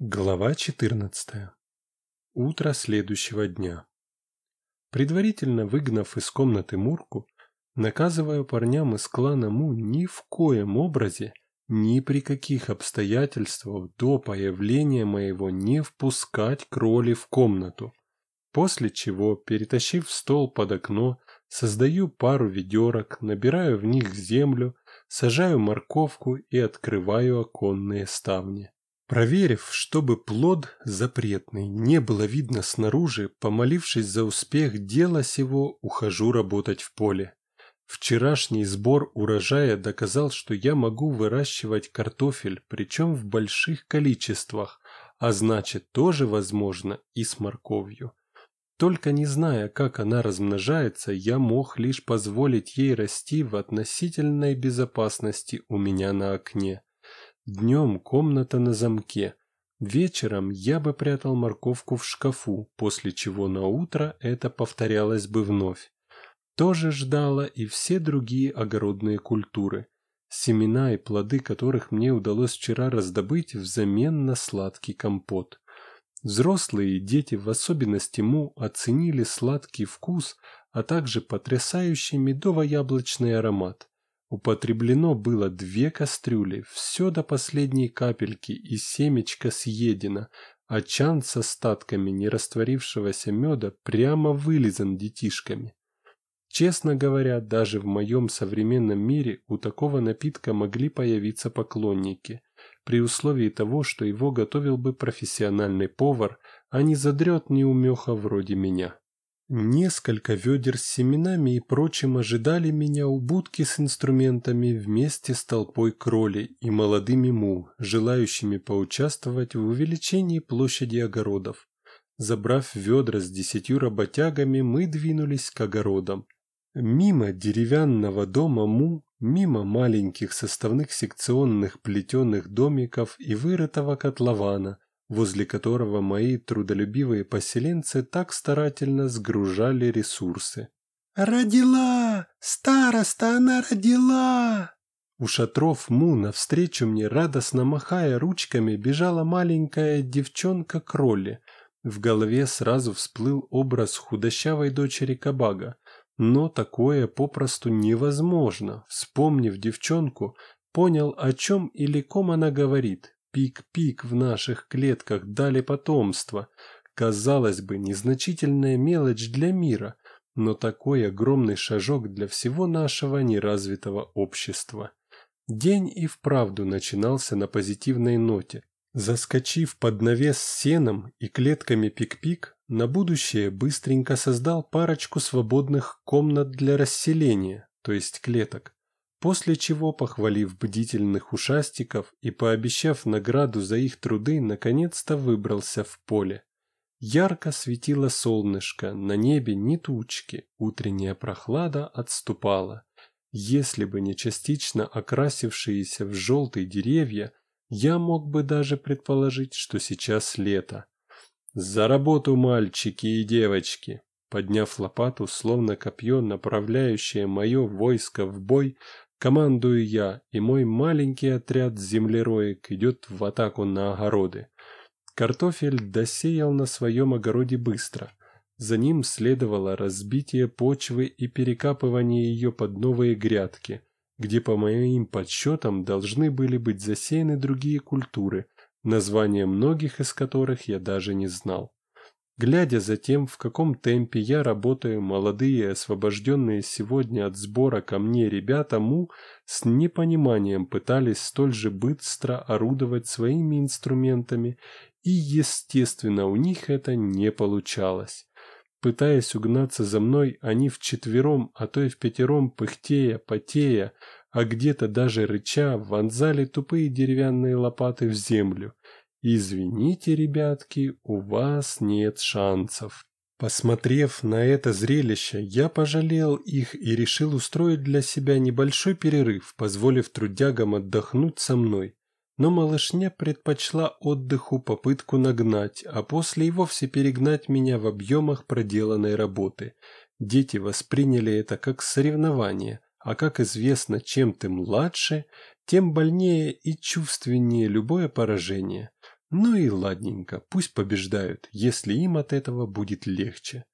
Глава 14. Утро следующего дня. Предварительно выгнав из комнаты Мурку, наказываю парням из клана Му ни в коем образе, ни при каких обстоятельствах до появления моего не впускать кроли в комнату. После чего, перетащив стол под окно, создаю пару ведерок, набираю в них землю, сажаю морковку и открываю оконные ставни. Проверив, чтобы плод запретный не было видно снаружи, помолившись за успех дела сего, ухожу работать в поле. Вчерашний сбор урожая доказал, что я могу выращивать картофель, причем в больших количествах, а значит тоже возможно и с морковью. Только не зная, как она размножается, я мог лишь позволить ей расти в относительной безопасности у меня на окне. Днем комната на замке. Вечером я бы прятал морковку в шкафу, после чего на утро это повторялось бы вновь. Тоже ждала и все другие огородные культуры, семена и плоды которых мне удалось вчера раздобыть взамен на сладкий компот. Взрослые и дети, в особенности Му, оценили сладкий вкус, а также потрясающий медово-яблочный аромат. Употреблено было две кастрюли, все до последней капельки, и семечко съедено, а чан с остатками нерастворившегося меда прямо вылизан детишками. Честно говоря, даже в моем современном мире у такого напитка могли появиться поклонники, при условии того, что его готовил бы профессиональный повар, а не задрет неумеха вроде меня. Несколько ведер с семенами и прочим ожидали меня у будки с инструментами вместе с толпой кролей и молодыми му, желающими поучаствовать в увеличении площади огородов. Забрав ведра с десятью работягами, мы двинулись к огородам. Мимо деревянного дома му, мимо маленьких составных секционных плетеных домиков и вырытого котлована – возле которого мои трудолюбивые поселенцы так старательно сгружали ресурсы. «Родила! Староста, она родила!» У шатров Му навстречу мне, радостно махая ручками, бежала маленькая девчонка Кролли. В голове сразу всплыл образ худощавой дочери Кабага. Но такое попросту невозможно. Вспомнив девчонку, понял, о чем или ком она говорит, Пик-пик в наших клетках дали потомство. Казалось бы, незначительная мелочь для мира, но такой огромный шажок для всего нашего неразвитого общества. День и вправду начинался на позитивной ноте. Заскочив под навес сеном и клетками пик-пик, на будущее быстренько создал парочку свободных комнат для расселения, то есть клеток. После чего, похвалив бдительных ушастиков и пообещав награду за их труды, наконец-то выбрался в поле. Ярко светило солнышко, на небе ни тучки, утренняя прохлада отступала. Если бы не частично окрасившиеся в желтый деревья, я мог бы даже предположить, что сейчас лето. «За работу, мальчики и девочки!» Подняв лопату, словно копье, направляющее мое войско в бой, Командую я, и мой маленький отряд землероек идет в атаку на огороды. Картофель досеял на своем огороде быстро. За ним следовало разбитие почвы и перекапывание ее под новые грядки, где, по моим подсчетам, должны были быть засеяны другие культуры, названия многих из которых я даже не знал. Глядя за тем, в каком темпе я работаю, молодые, освобожденные сегодня от сбора камней ребята Му с непониманием пытались столь же быстро орудовать своими инструментами, и, естественно, у них это не получалось. Пытаясь угнаться за мной, они вчетвером, а то и в пятером, пыхтея, потея, а где-то даже рыча, вонзали тупые деревянные лопаты в землю. Извините, ребятки, у вас нет шансов. Посмотрев на это зрелище, я пожалел их и решил устроить для себя небольшой перерыв, позволив трудягам отдохнуть со мной. Но малышня предпочла отдыху попытку нагнать, а после и вовсе перегнать меня в объемах проделанной работы. Дети восприняли это как соревнование, а как известно, чем ты младше, тем больнее и чувственнее любое поражение. Ну и ладненько, пусть побеждают, если им от этого будет легче.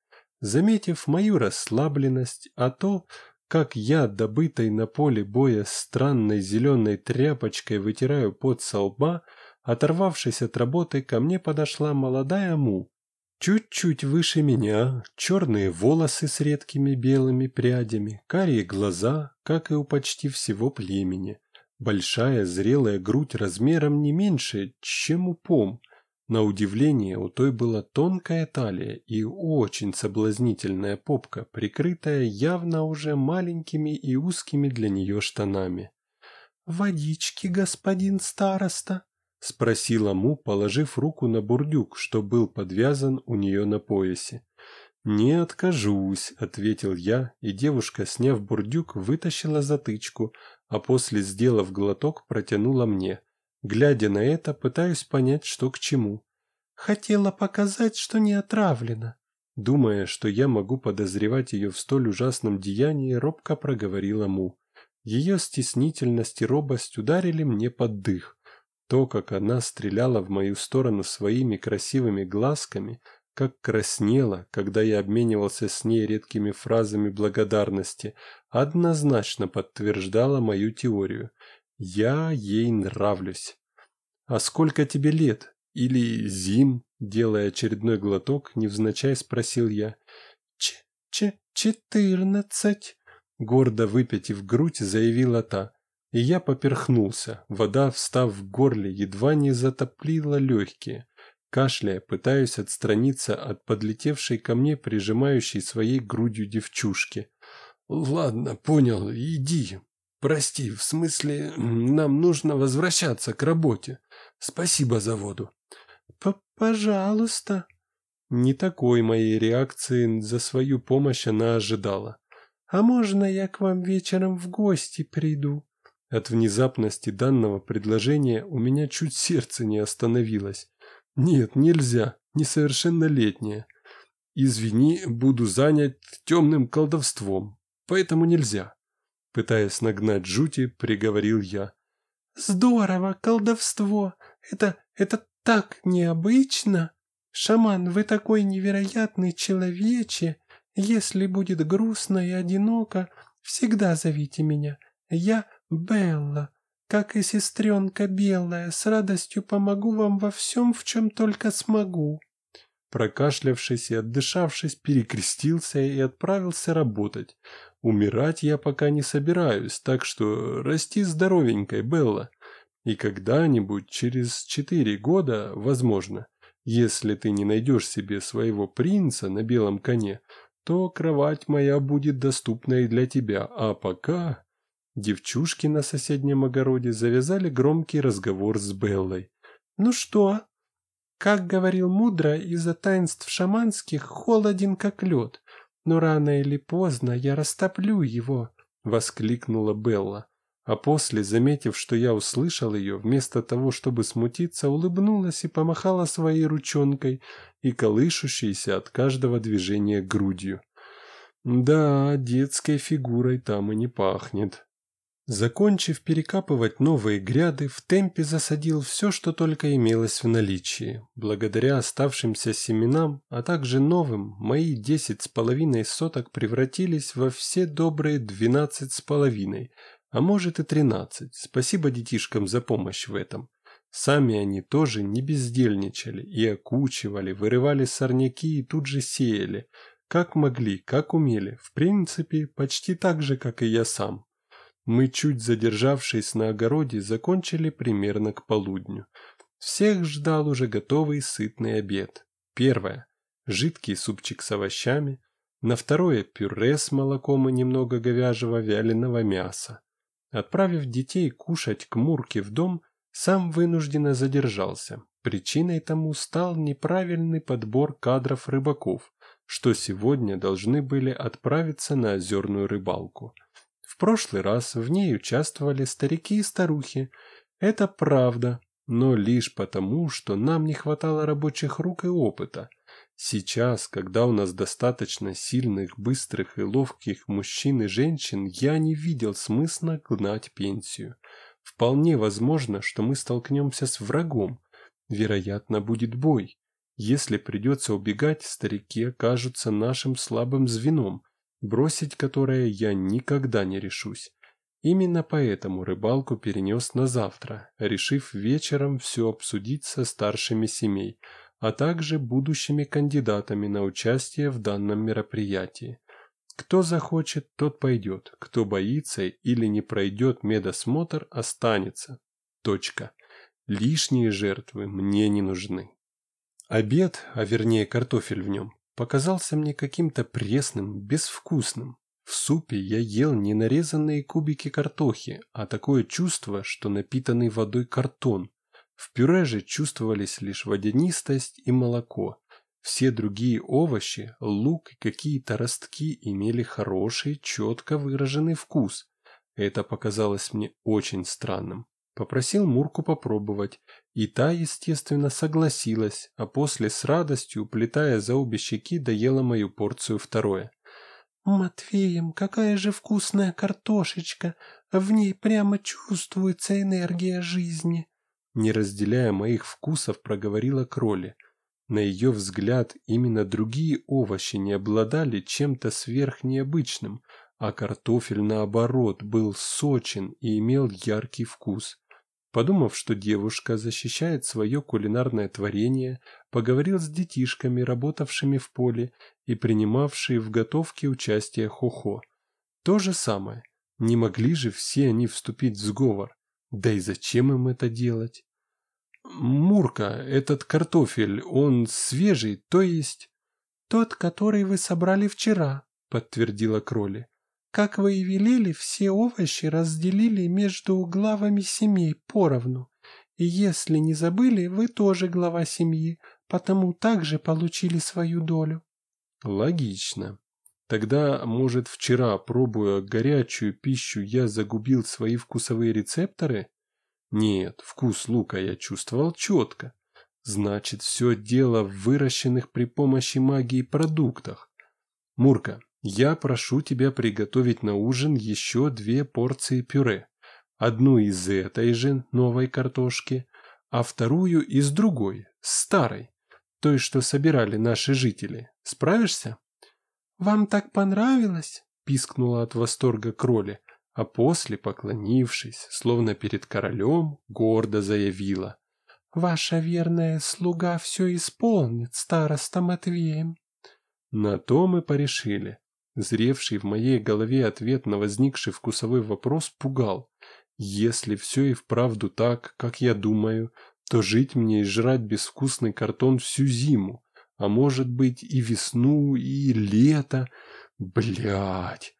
Заметив мою расслабленность, а то, как я, добытой на поле боя странной зеленой тряпочкой вытираю пот со лба, оторвавшись от работы, ко мне подошла молодая му. Чуть-чуть выше меня, черные волосы с редкими белыми прядями, карие глаза, как и у почти всего племени, большая зрелая грудь размером не меньше, чем у пом – на удивление, у той была тонкая талия и очень соблазнительная попка, прикрытая явно уже маленькими и узкими для нее штанами. «Водички, господин староста?» — спросила Му, положив руку на бурдюк, что был подвязан у нее на поясе. «Не откажусь», — ответил я, и девушка, сняв бурдюк, вытащила затычку, а после, сделав глоток, протянула мне — Глядя на это, пытаюсь понять, что к чему. Хотела показать, что не отравлена. Думая, что я могу подозревать ее в столь ужасном деянии, робко проговорила Му. Ее стеснительность и робость ударили мне под дых. То, как она стреляла в мою сторону своими красивыми глазками, как краснела, когда я обменивался с ней редкими фразами благодарности, однозначно подтверждала мою теорию. Я ей нравлюсь. А сколько тебе лет? Или зим? Делая очередной глоток, невзначай спросил я. Ч-ч-четырнадцать. Гордо выпятив грудь, заявила та. И я поперхнулся. Вода, встав в горле, едва не затоплила легкие. Кашляя, пытаюсь отстраниться от подлетевшей ко мне, прижимающей своей грудью девчушки. «Ладно, понял, иди, Прости, в смысле, нам нужно возвращаться к работе. Спасибо за воду. П Пожалуйста. Не такой моей реакции за свою помощь она ожидала. А можно я к вам вечером в гости приду? От внезапности данного предложения у меня чуть сердце не остановилось. Нет, нельзя, несовершеннолетняя. Извини, буду занят темным колдовством, поэтому нельзя. Пытаясь нагнать жути, приговорил я. «Здорово, колдовство! Это... это так необычно! Шаман, вы такой невероятный человече! Если будет грустно и одиноко, всегда зовите меня. Я Белла, как и сестренка Белая, с радостью помогу вам во всем, в чем только смогу». Прокашлявшись и отдышавшись, перекрестился и отправился работать. Умирать я пока не собираюсь, так что расти здоровенькой, Белла. И когда-нибудь, через четыре года, возможно, если ты не найдешь себе своего принца на белом коне, то кровать моя будет доступна и для тебя, а пока...» Девчушки на соседнем огороде завязали громкий разговор с Беллой. «Ну что?» Как говорил мудро, из-за таинств шаманских холоден как лед но рано или поздно я растоплю его», — воскликнула Белла. А после, заметив, что я услышал ее, вместо того, чтобы смутиться, улыбнулась и помахала своей ручонкой и колышущейся от каждого движения грудью. «Да, детской фигурой там и не пахнет». Закончив перекапывать новые гряды, в темпе засадил все, что только имелось в наличии. Благодаря оставшимся семенам, а также новым, мои десять с половиной соток превратились во все добрые двенадцать с половиной, а может и тринадцать. Спасибо детишкам за помощь в этом. Сами они тоже не бездельничали и окучивали, вырывали сорняки и тут же сеяли. Как могли, как умели, в принципе, почти так же, как и я сам. Мы, чуть задержавшись на огороде, закончили примерно к полудню. Всех ждал уже готовый сытный обед. Первое – жидкий супчик с овощами. На второе – пюре с молоком и немного говяжьего вяленого мяса. Отправив детей кушать к Мурке в дом, сам вынужденно задержался. Причиной тому стал неправильный подбор кадров рыбаков, что сегодня должны были отправиться на озерную рыбалку – в прошлый раз в ней участвовали старики и старухи. Это правда, но лишь потому, что нам не хватало рабочих рук и опыта. Сейчас, когда у нас достаточно сильных, быстрых и ловких мужчин и женщин, я не видел смысла гнать пенсию. Вполне возможно, что мы столкнемся с врагом, Вероятно, будет бой. Если придется убегать, старики окажутся нашим слабым звеном, бросить которое я никогда не решусь. Именно поэтому рыбалку перенес на завтра, решив вечером все обсудить со старшими семей, а также будущими кандидатами на участие в данном мероприятии. Кто захочет, тот пойдет, кто боится или не пройдет медосмотр, останется. Точка. Лишние жертвы мне не нужны. Обед, а вернее картофель в нем, показался мне каким-то пресным, безвкусным. В супе я ел не нарезанные кубики картохи, а такое чувство, что напитанный водой картон. В пюре же чувствовались лишь водянистость и молоко. Все другие овощи, лук и какие-то ростки имели хороший, четко выраженный вкус. Это показалось мне очень странным. Попросил Мурку попробовать, и та, естественно, согласилась, а после с радостью, уплетая за обе щеки, доела мою порцию второе. «Матвеем, какая же вкусная картошечка! В ней прямо чувствуется энергия жизни!» Не разделяя моих вкусов, проговорила Кроли. На ее взгляд, именно другие овощи не обладали чем-то сверхнеобычным, а картофель, наоборот, был сочен и имел яркий вкус. Подумав, что девушка защищает свое кулинарное творение, поговорил с детишками, работавшими в поле и принимавшие в готовке участие Хохо. То же самое. Не могли же все они вступить в сговор. Да и зачем им это делать? Мурка, этот картофель, он свежий, то есть... Тот, который вы собрали вчера, подтвердила Кроли. Как вы и велели, все овощи разделили между главами семей поровну. И если не забыли, вы тоже глава семьи, потому также получили свою долю. Логично. Тогда, может, вчера, пробуя горячую пищу, я загубил свои вкусовые рецепторы? Нет, вкус лука я чувствовал четко. Значит, все дело в выращенных при помощи магии продуктах. Мурка, я прошу тебя приготовить на ужин еще две порции пюре. Одну из этой же новой картошки, а вторую из другой, старой, той, что собирали наши жители. Справишься? «Вам так понравилось?» – пискнула от восторга кроли, а после, поклонившись, словно перед королем, гордо заявила. «Ваша верная слуга все исполнит, староста Матвеем». На то мы порешили. Зревший в моей голове ответ на возникший вкусовой вопрос пугал. Если все и вправду так, как я думаю, то жить мне и жрать безвкусный картон всю зиму, а может быть и весну, и лето. Блять.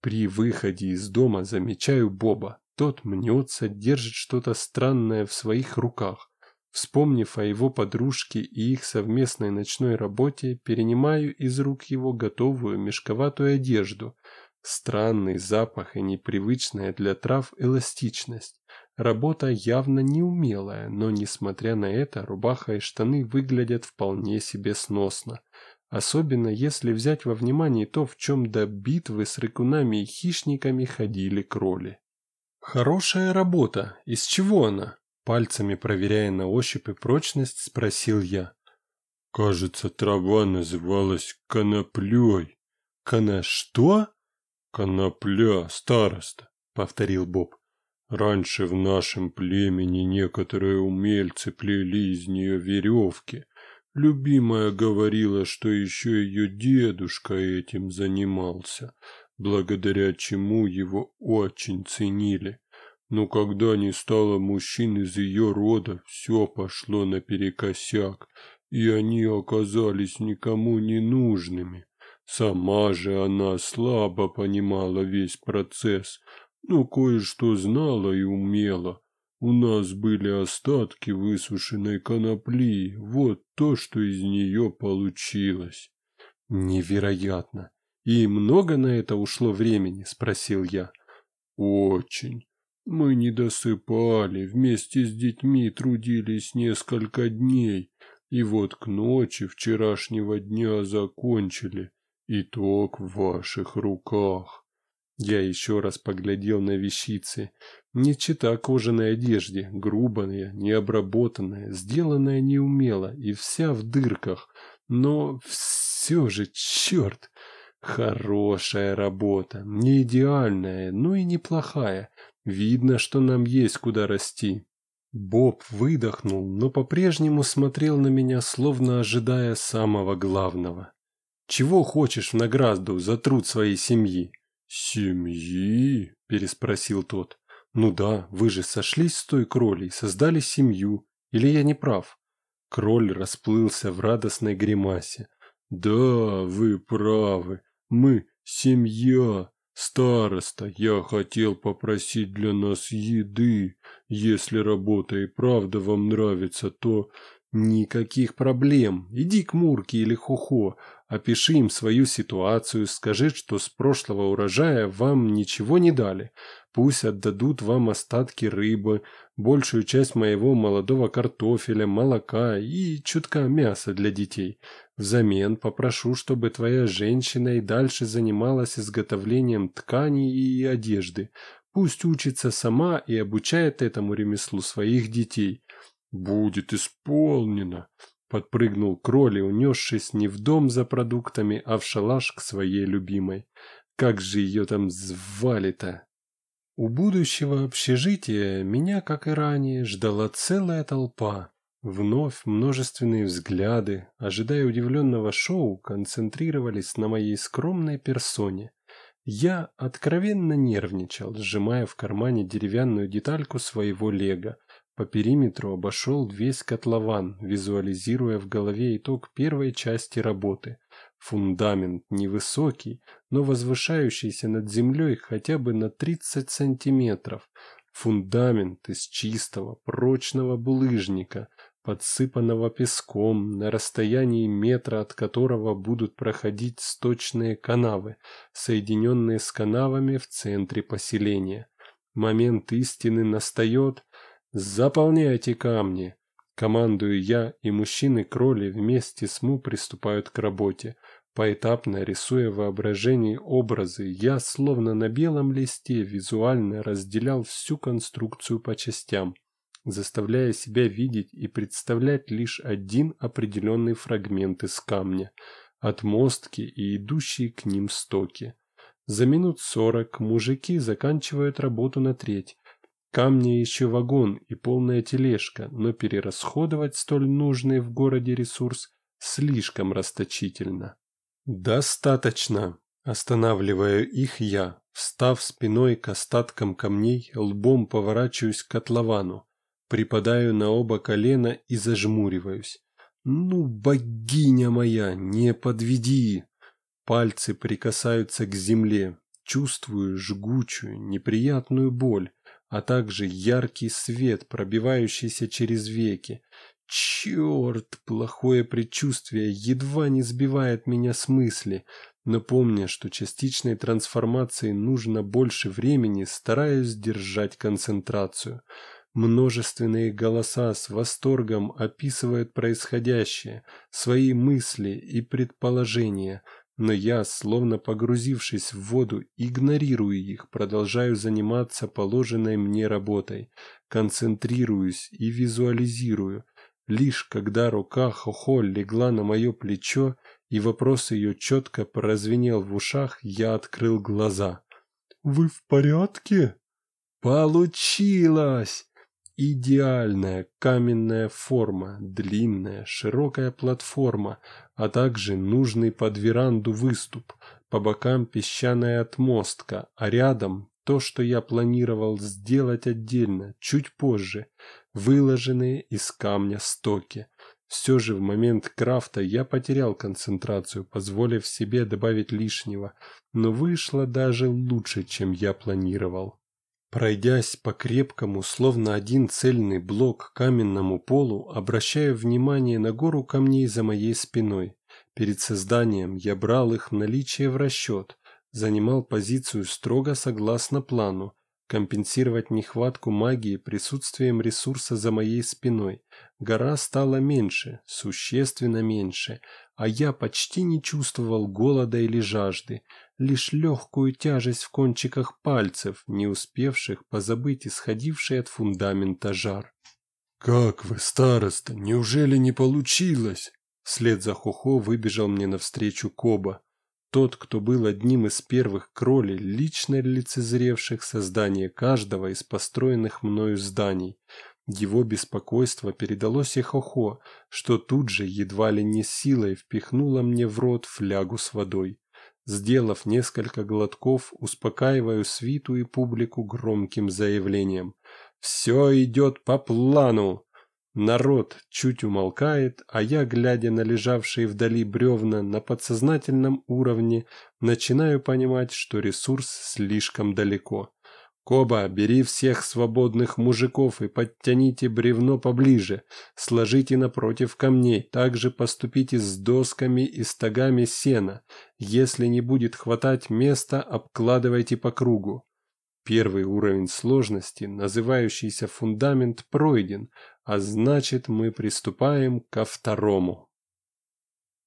При выходе из дома замечаю Боба. Тот мнется, держит что-то странное в своих руках. Вспомнив о его подружке и их совместной ночной работе, перенимаю из рук его готовую мешковатую одежду. Странный запах и непривычная для трав эластичность. Работа явно неумелая, но несмотря на это, рубаха и штаны выглядят вполне себе сносно. Особенно если взять во внимание то, в чем до битвы с рыкунами и хищниками ходили кроли. Хорошая работа. Из чего она? Пальцами проверяя на ощупь и прочность, спросил я. Кажется, трава называлась коноплей. Кона что? Конопля, староста, повторил Боб. Раньше в нашем племени некоторые умельцы плели из нее веревки. Любимая говорила, что еще ее дедушка этим занимался, благодаря чему его очень ценили. Но когда не стало мужчин из ее рода, все пошло наперекосяк, и они оказались никому не нужными. Сама же она слабо понимала весь процесс, но кое-что знала и умела. У нас были остатки высушенной конопли, вот то, что из нее получилось. Невероятно. И много на это ушло времени, спросил я. Очень. Мы не досыпали, вместе с детьми трудились несколько дней, и вот к ночи вчерашнего дня закончили. Итог в ваших руках. Я еще раз поглядел на вещицы. Не чита кожаной одежде, грубая, необработанная, сделанная неумело и вся в дырках. Но все же, черт, хорошая работа, не идеальная, но и неплохая. Видно, что нам есть куда расти. Боб выдохнул, но по-прежнему смотрел на меня, словно ожидая самого главного. «Чего хочешь в награду за труд своей семьи?» «Семьи?» – переспросил тот. «Ну да, вы же сошлись с той кролей, создали семью. Или я не прав?» Кроль расплылся в радостной гримасе. «Да, вы правы. Мы – семья. Староста, я хотел попросить для нас еды. Если работа и правда вам нравится, то Никаких проблем. Иди к Мурке или Хухо, опиши им свою ситуацию, скажи, что с прошлого урожая вам ничего не дали. Пусть отдадут вам остатки рыбы, большую часть моего молодого картофеля, молока и чутка мяса для детей. Взамен попрошу, чтобы твоя женщина и дальше занималась изготовлением тканей и одежды. Пусть учится сама и обучает этому ремеслу своих детей. «Будет исполнено!» Подпрыгнул Кроли, унесшись не в дом за продуктами, а в шалаш к своей любимой. Как же ее там звали-то? У будущего общежития меня, как и ранее, ждала целая толпа. Вновь множественные взгляды, ожидая удивленного шоу, концентрировались на моей скромной персоне. Я откровенно нервничал, сжимая в кармане деревянную детальку своего лего, по периметру обошел весь котлован, визуализируя в голове итог первой части работы. Фундамент невысокий, но возвышающийся над землей хотя бы на 30 сантиметров. Фундамент из чистого, прочного булыжника, подсыпанного песком, на расстоянии метра от которого будут проходить сточные канавы, соединенные с канавами в центре поселения. Момент истины настает, «Заполняйте камни!» Командую я, и мужчины-кроли вместе с Му приступают к работе. Поэтапно рисуя воображение образы, я словно на белом листе визуально разделял всю конструкцию по частям, заставляя себя видеть и представлять лишь один определенный фрагмент из камня, отмостки и идущие к ним стоки. За минут сорок мужики заканчивают работу на треть, Камни еще вагон и полная тележка, но перерасходовать столь нужный в городе ресурс слишком расточительно. «Достаточно!» – останавливаю их я, встав спиной к остаткам камней, лбом поворачиваюсь к котловану, припадаю на оба колена и зажмуриваюсь. «Ну, богиня моя, не подведи!» Пальцы прикасаются к земле, чувствую жгучую, неприятную боль, а также яркий свет, пробивающийся через веки. Черт, плохое предчувствие едва не сбивает меня с мысли, но помня, что частичной трансформации нужно больше времени, стараюсь держать концентрацию. Множественные голоса с восторгом описывают происходящее, свои мысли и предположения – но я, словно погрузившись в воду, игнорирую их, продолжаю заниматься положенной мне работой, концентрируюсь и визуализирую. Лишь когда рука Хохоль легла на мое плечо, и вопрос ее четко прозвенел в ушах, я открыл глаза. «Вы в порядке?» «Получилось!» Идеальная каменная форма, длинная, широкая платформа, а также нужный под веранду выступ, по бокам песчаная отмостка, а рядом то, что я планировал сделать отдельно, чуть позже, выложенные из камня стоки. Все же в момент крафта я потерял концентрацию, позволив себе добавить лишнего, но вышло даже лучше, чем я планировал. Пройдясь по крепкому, словно один цельный блок каменному полу, обращаю внимание на гору камней за моей спиной. Перед созданием я брал их наличие в расчет, занимал позицию строго согласно плану, компенсировать нехватку магии присутствием ресурса за моей спиной. Гора стала меньше, существенно меньше, а я почти не чувствовал голода или жажды, лишь легкую тяжесть в кончиках пальцев, не успевших позабыть исходивший от фундамента жар. «Как вы, староста, неужели не получилось?» Вслед за Хохо выбежал мне навстречу Коба. Тот, кто был одним из первых кролей, лично лицезревших создание каждого из построенных мною зданий. Его беспокойство передалось и Хохо, что тут же едва ли не силой впихнуло мне в рот флягу с водой. Сделав несколько глотков, успокаиваю свиту и публику громким заявлением. «Все идет по плану!» Народ чуть умолкает, а я, глядя на лежавшие вдали бревна на подсознательном уровне, начинаю понимать, что ресурс слишком далеко. Коба, бери всех свободных мужиков и подтяните бревно поближе, сложите напротив камней, также поступите с досками и стогами сена. Если не будет хватать места, обкладывайте по кругу. Первый уровень сложности, называющийся фундамент, пройден, а значит мы приступаем ко второму.